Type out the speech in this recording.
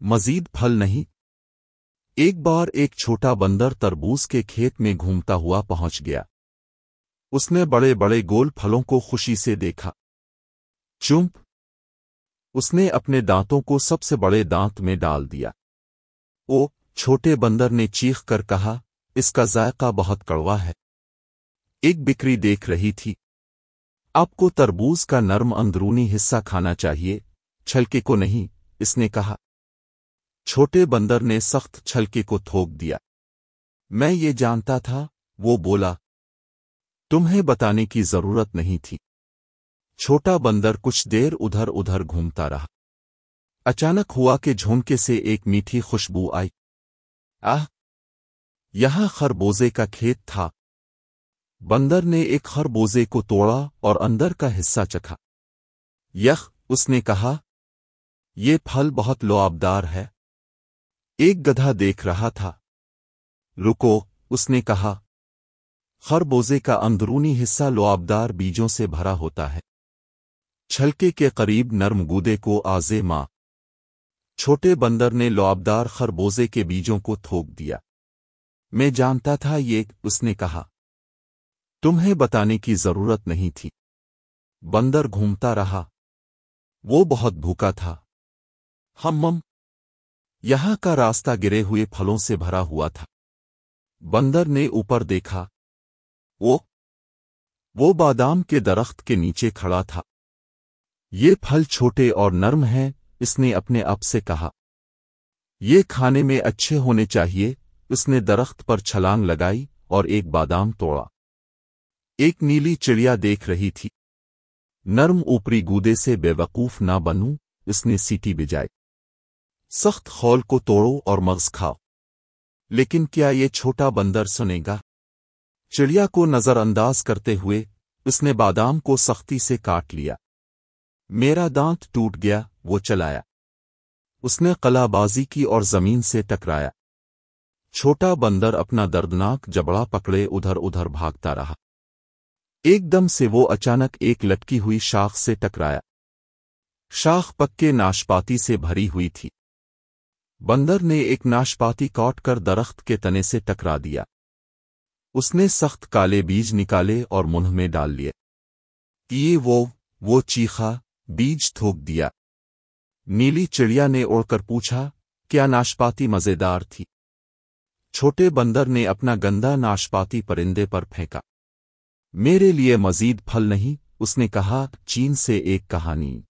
مزید پھل نہیں۔ ایک بار ایک چھوٹا بندر تربوز کے کھیت میں گھومتا ہوا پہنچ گیا۔ اس نے بڑے بڑے گول پھلوں کو خوشی سے دیکھا۔ چمپ! اس نے اپنے دانتوں کو سب سے بڑے دانت میں ڈال دیا۔ او، چھوٹے بندر نے چیخ کر کہا، اس کا ذائقہ بہت کڑوا ہے۔ ایک بکری دیکھ رہی تھی۔ آپ کو تربوز کا نرم اندرونی حصہ کھانا چاہیے، چھلکے کو نہیں، اس نے کہا۔ چھوٹے بندر نے سخت چھلکے کو تھوک دیا۔ میں یہ جانتا تھا، وہ بولا، تمہیں بتانے کی ضرورت نہیں تھی۔ چھوٹا بندر کچھ دیر ادھر ادھر گھومتا رہا۔ اچانک ہوا کہ جھونکے سے ایک میٹھی خوشبو آئی۔ آہ، یہاں خربوزے کا کھیت تھا۔ بندر نے ایک خربوزے کو توڑا اور اندر کا حصہ چکھا۔ یخ، اس نے کہا، یہ پھل بہت لوابدار ہے۔ ایک گدھا دیکھ رہا تھا۔ رکو، اس نے کہا، خربوزے کا اندرونی حصہ لوابدار بیجوں سے بھرا ہوتا ہے۔ چھلکے کے قریب نرم گودے کو آزے ماں۔ چھوٹے بندر نے لوابدار خربوزے کے بیجوں کو تھوک دیا۔ میں جانتا تھا یہ، اس نے کہا۔ تمہیں بتانے کی ضرورت نہیں تھی۔ بندر گھومتا رہا۔ وہ بہت بھوکا تھا۔ ہم یہاں کا راستہ گرے ہوئے پھلوں سے بھرا ہوا تھا۔ بندر نے اوپر دیکھا۔ وہ وہ بادام کے درخت کے نیچے کھڑا تھا۔ یہ پھل چھوٹے اور نرم ہیں، اس نے اپنے آپ سے کہا۔ یہ کھانے میں اچھے ہونے چاہیے۔ اس نے درخت پر چھلانگ لگائی اور ایک بادام توڑا۔ ایک نیلی چڑیا دیکھ رہی تھی۔ نرم اوپری گودے سے بے وقوف نہ بنوں، اس نے سیٹی بجائی۔ سخت خول کو توڑو اور مغز کھاؤ۔ لیکن کیا یہ چھوٹا بندر سنے گا؟ چڑیا کو نظر انداز کرتے ہوئے اس نے بادام کو سختی سے کاٹ لیا۔ میرا دانت ٹوٹ گیا، وہ چلایا۔ اس نے قلع بازی کی اور زمین سے ٹکرایا۔ چھوٹا بندر اپنا دردناک جبڑا پکڑے ادھر ادھر بھاگتا رہا۔ ایک دم سے وہ اچانک ایک لٹکی ہوئی شاخ سے ٹکرایا۔ شاخ پکے ناشپاتی سے بھری ہوئی تھی۔ بندر نے ایک ناشپاتی کاٹ کر درخت کے تنے سے ٹکرا دیا۔ اس نے سخت کالے بیج نکالے اور منہ میں ڈال لیے۔ یہ وہ وہ چیخا، بیج تھوک دیا۔ نیلی چڑیا نے اوڑ کر پوچھا، کیا ناشپاتی مزیدار تھی؟ چھوٹے بندر نے اپنا گندا ناشپاتی پرندے پر پھینکا۔ میرے لیے مزید پھل نہیں؟ اس نے کہا، چین سے ایک کہانی۔